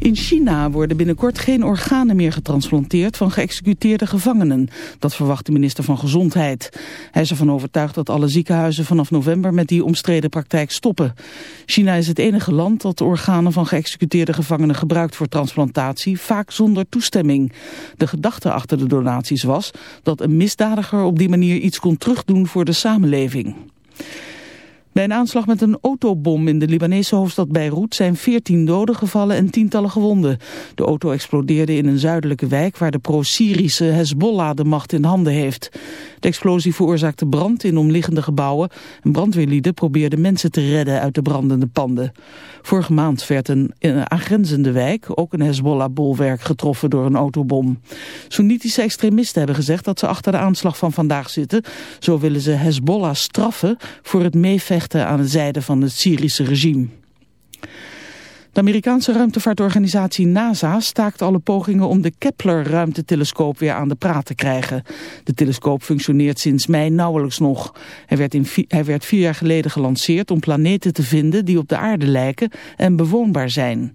In China worden binnenkort geen organen meer getransplanteerd van geëxecuteerde gevangenen. Dat verwacht de minister van Gezondheid. Hij is ervan overtuigd dat alle ziekenhuizen vanaf november met die omstreden praktijk stoppen. China is het enige land dat de organen van geëxecuteerde gevangenen gebruikt voor transplantatie, vaak zonder toestemming. De gedachte achter de donaties was dat een misdadiger op die manier iets kon terugdoen voor de samenleving. Bij een aanslag met een autobom in de Libanese hoofdstad Beirut zijn 14 doden gevallen en tientallen gewonden. De auto explodeerde in een zuidelijke wijk waar de pro-Syrische Hezbollah de macht in handen heeft. De explosie veroorzaakte brand in omliggende gebouwen en brandweerlieden probeerden mensen te redden uit de brandende panden. Vorige maand werd een, in een aangrenzende wijk ook een Hezbollah-bolwerk getroffen door een autobom. Soenitische extremisten hebben gezegd dat ze achter de aanslag van vandaag zitten. Zo willen ze Hezbollah straffen voor het meevechten aan de zijde van het Syrische regime. De Amerikaanse ruimtevaartorganisatie NASA staakt alle pogingen om de Kepler-ruimtetelescoop weer aan de praat te krijgen. De telescoop functioneert sinds mei nauwelijks nog. Hij werd, in hij werd vier jaar geleden gelanceerd om planeten te vinden die op de aarde lijken en bewoonbaar zijn.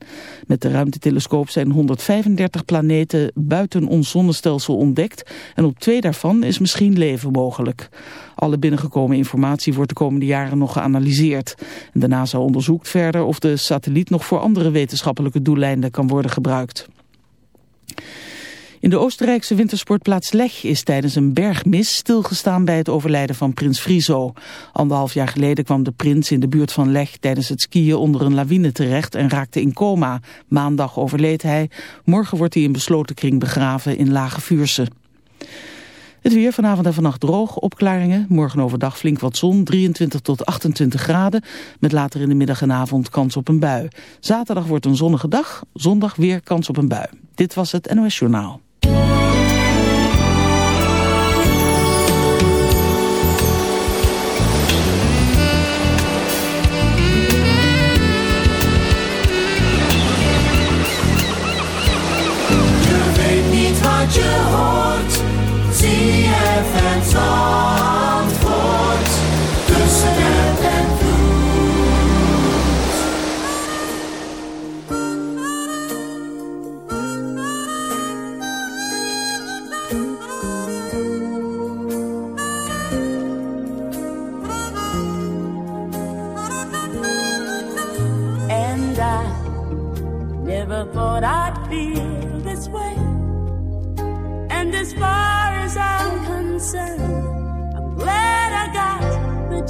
Met de ruimtetelescoop zijn 135 planeten buiten ons zonnestelsel ontdekt en op twee daarvan is misschien leven mogelijk. Alle binnengekomen informatie wordt de komende jaren nog geanalyseerd. En de NASA onderzoekt verder of de satelliet nog voor andere wetenschappelijke doeleinden kan worden gebruikt. In de Oostenrijkse wintersportplaats Lech is tijdens een bergmis stilgestaan bij het overlijden van prins Friso. Anderhalf jaar geleden kwam de prins in de buurt van Lech tijdens het skiën onder een lawine terecht en raakte in coma. Maandag overleed hij. Morgen wordt hij in besloten kring begraven in Lage Vuurse. Het weer vanavond en vannacht droog, opklaringen. Morgen overdag flink wat zon, 23 tot 28 graden. Met later in de middag en avond kans op een bui. Zaterdag wordt een zonnige dag, zondag weer kans op een bui. Dit was het NOS Journaal. Never thought I'd feel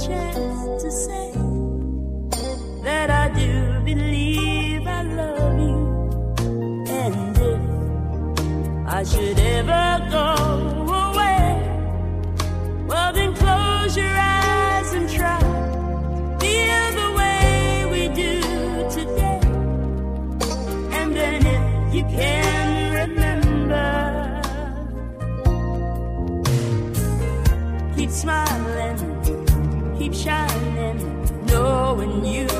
chance to say that I do believe I love you. And if I should ever go away, well, then close your eyes and try. Feel the way we do today. And then if you can remember, when you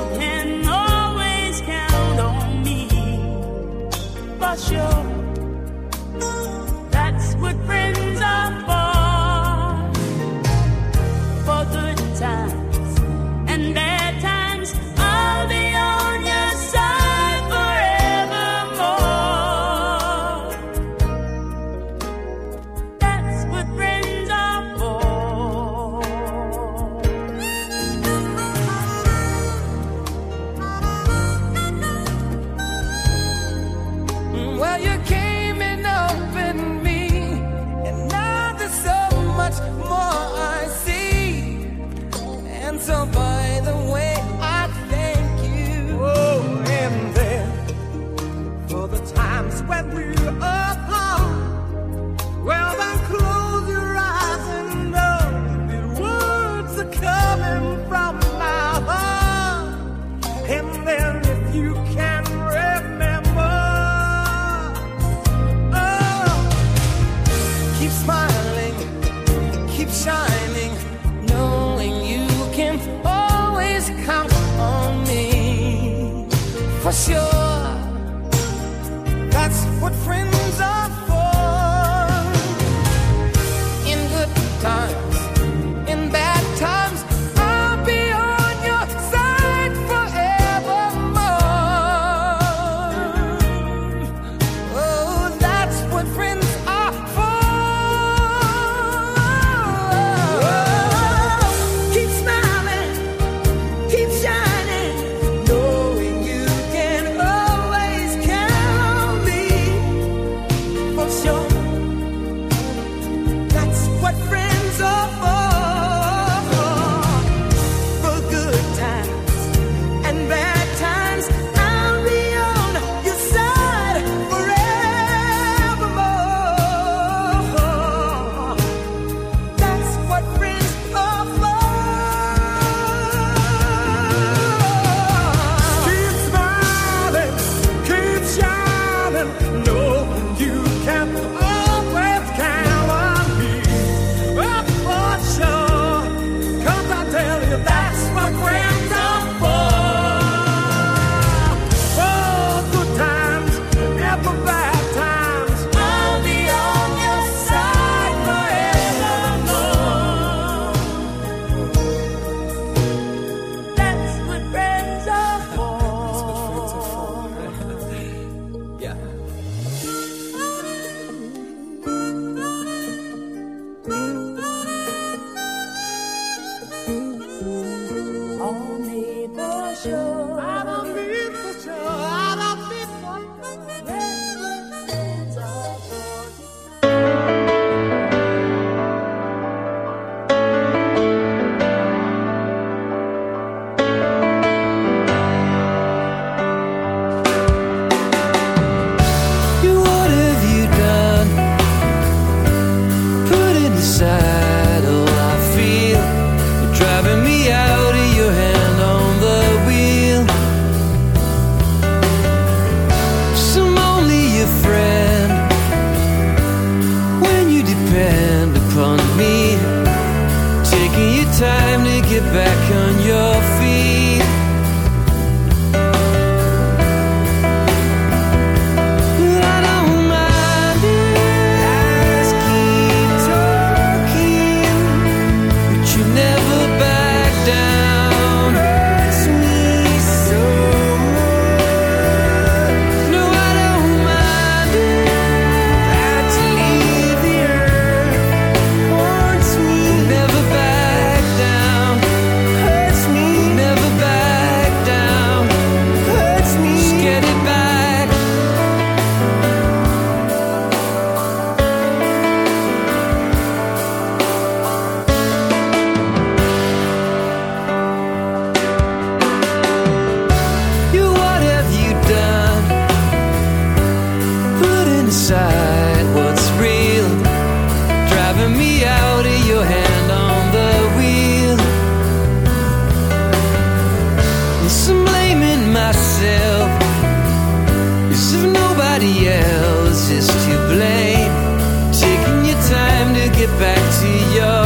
pasión. On the bush, I'm a else is to blame. Taking your time to get back to your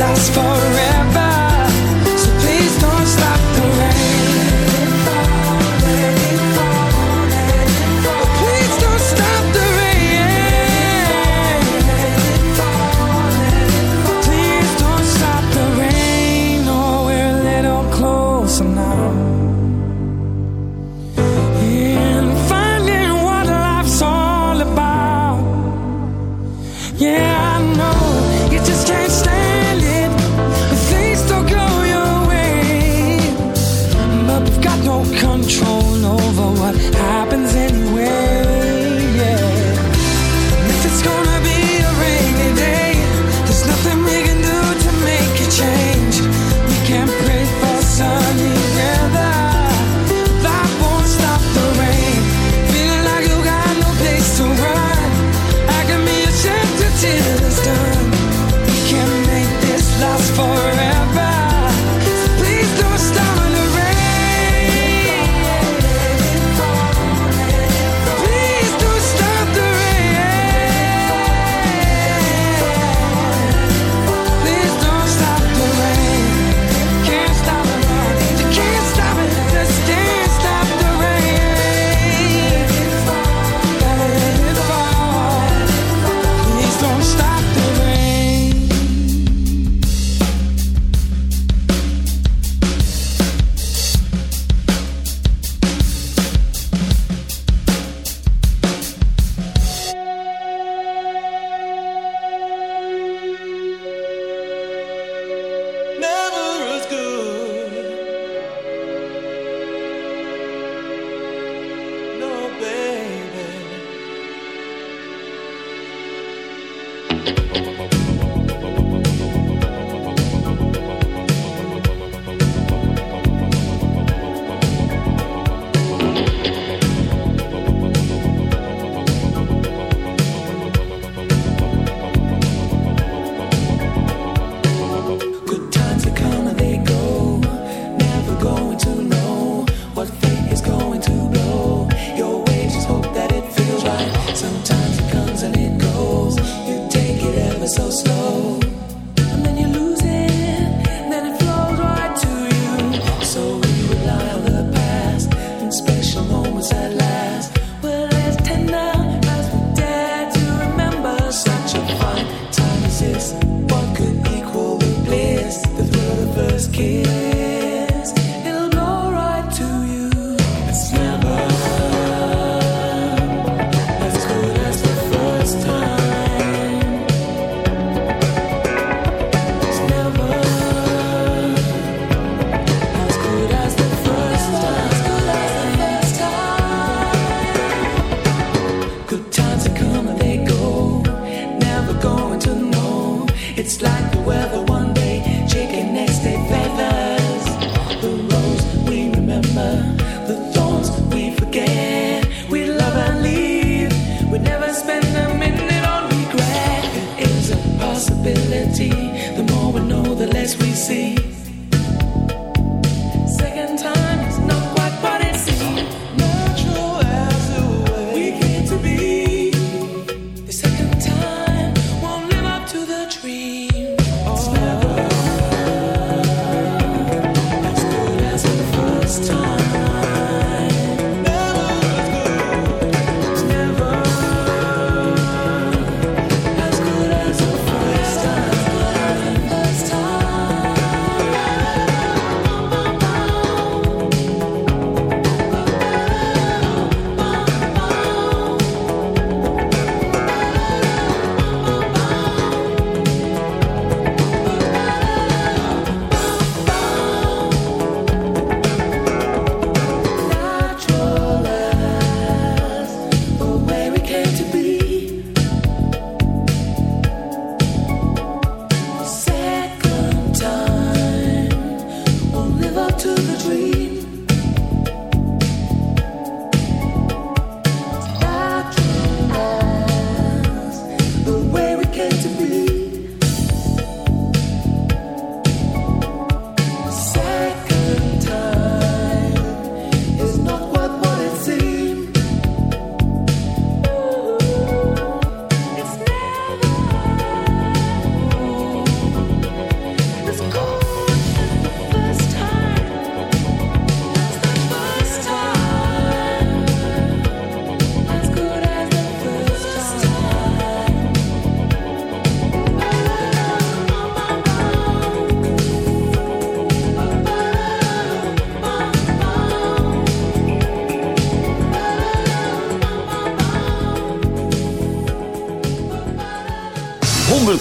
Last forever.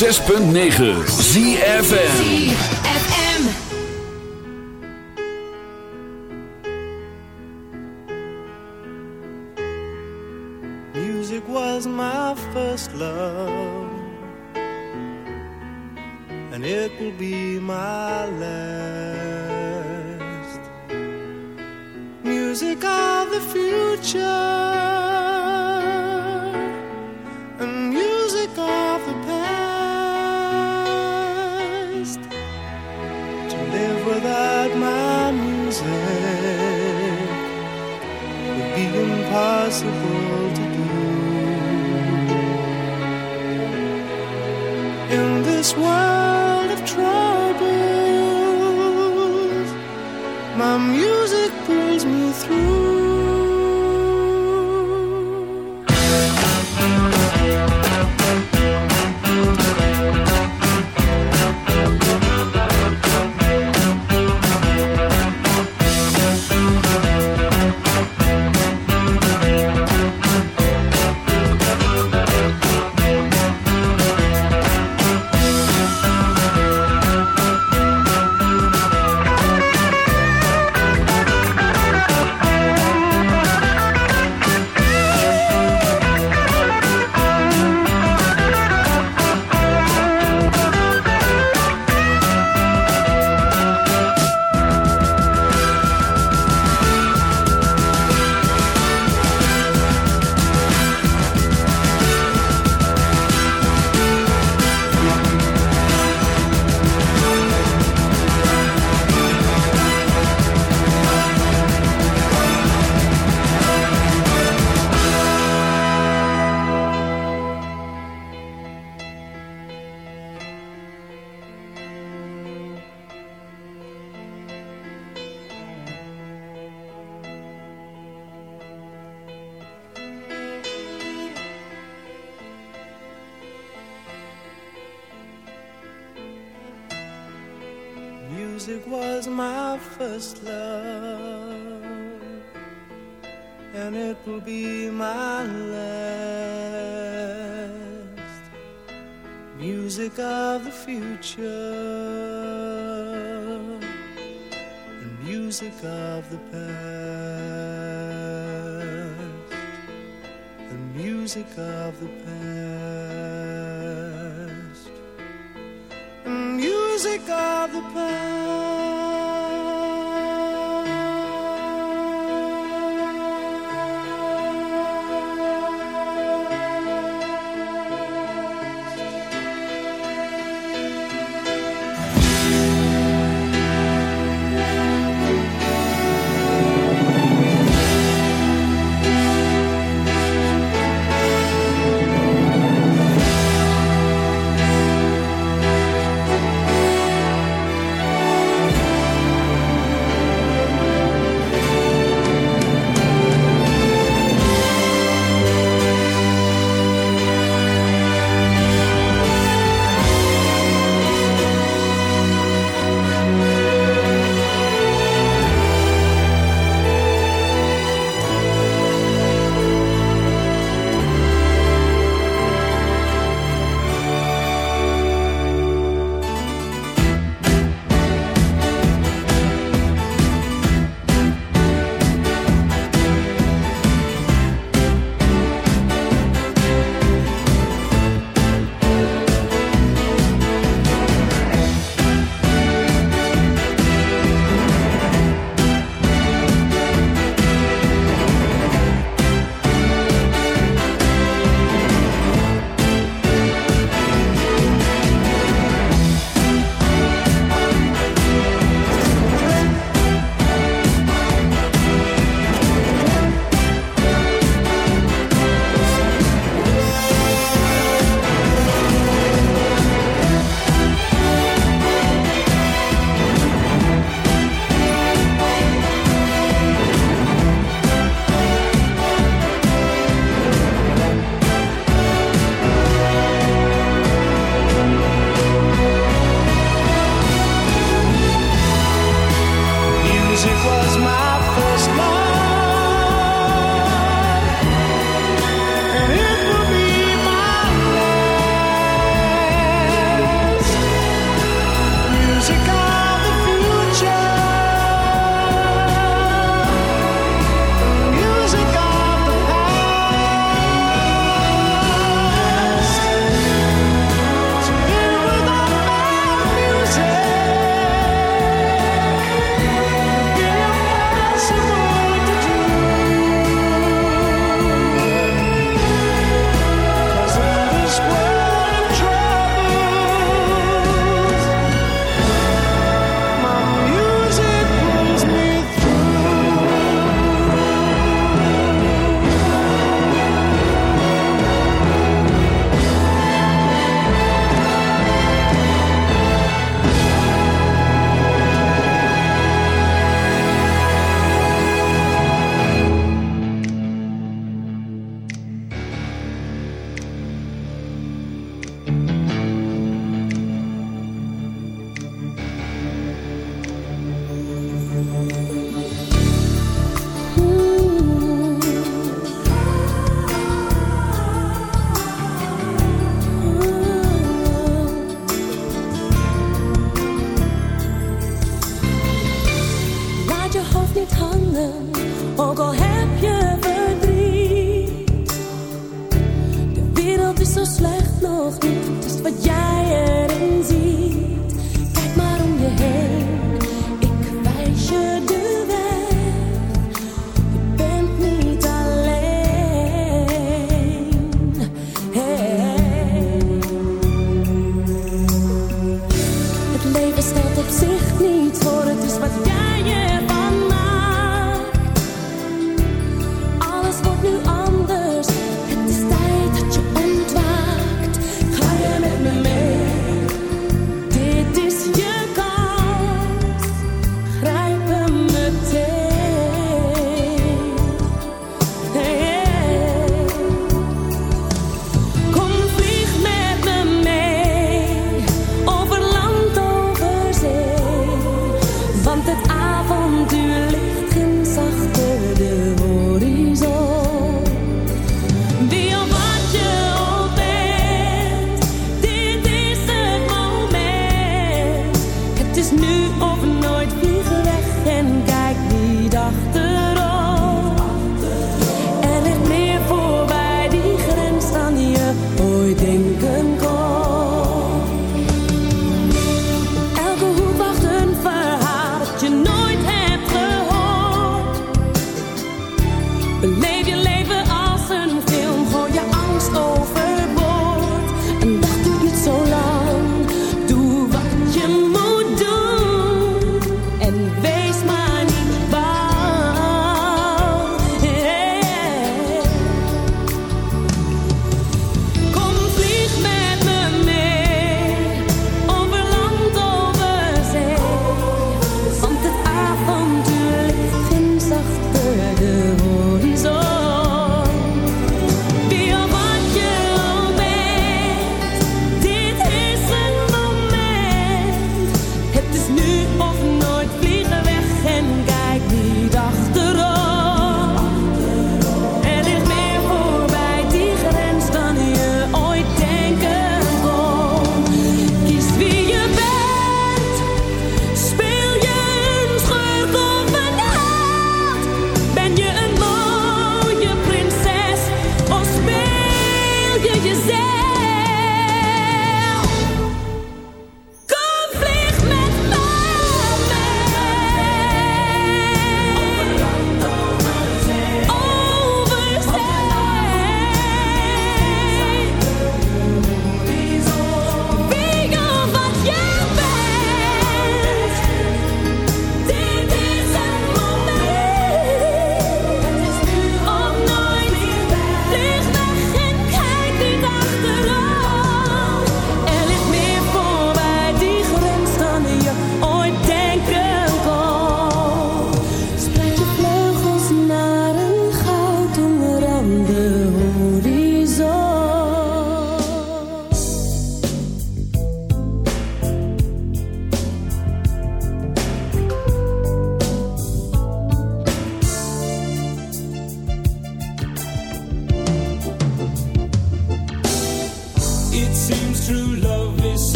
6.9 ZFN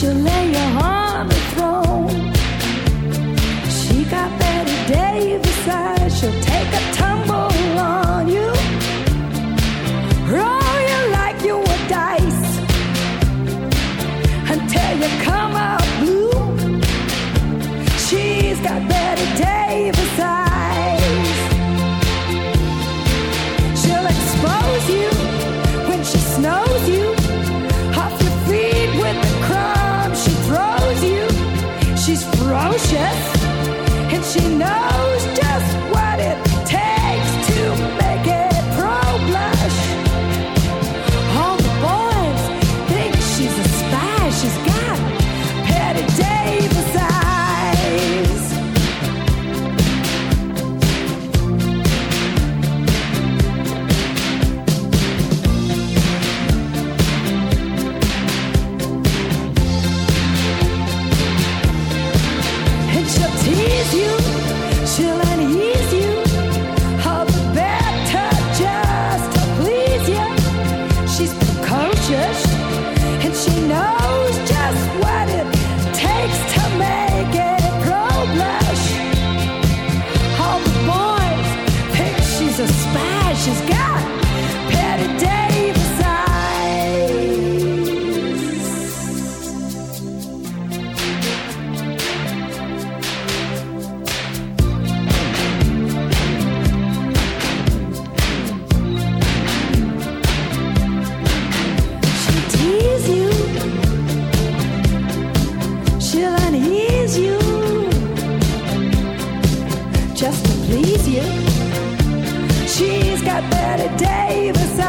She'll lay you on the throne. She got Betty Davis. Got Betty Davis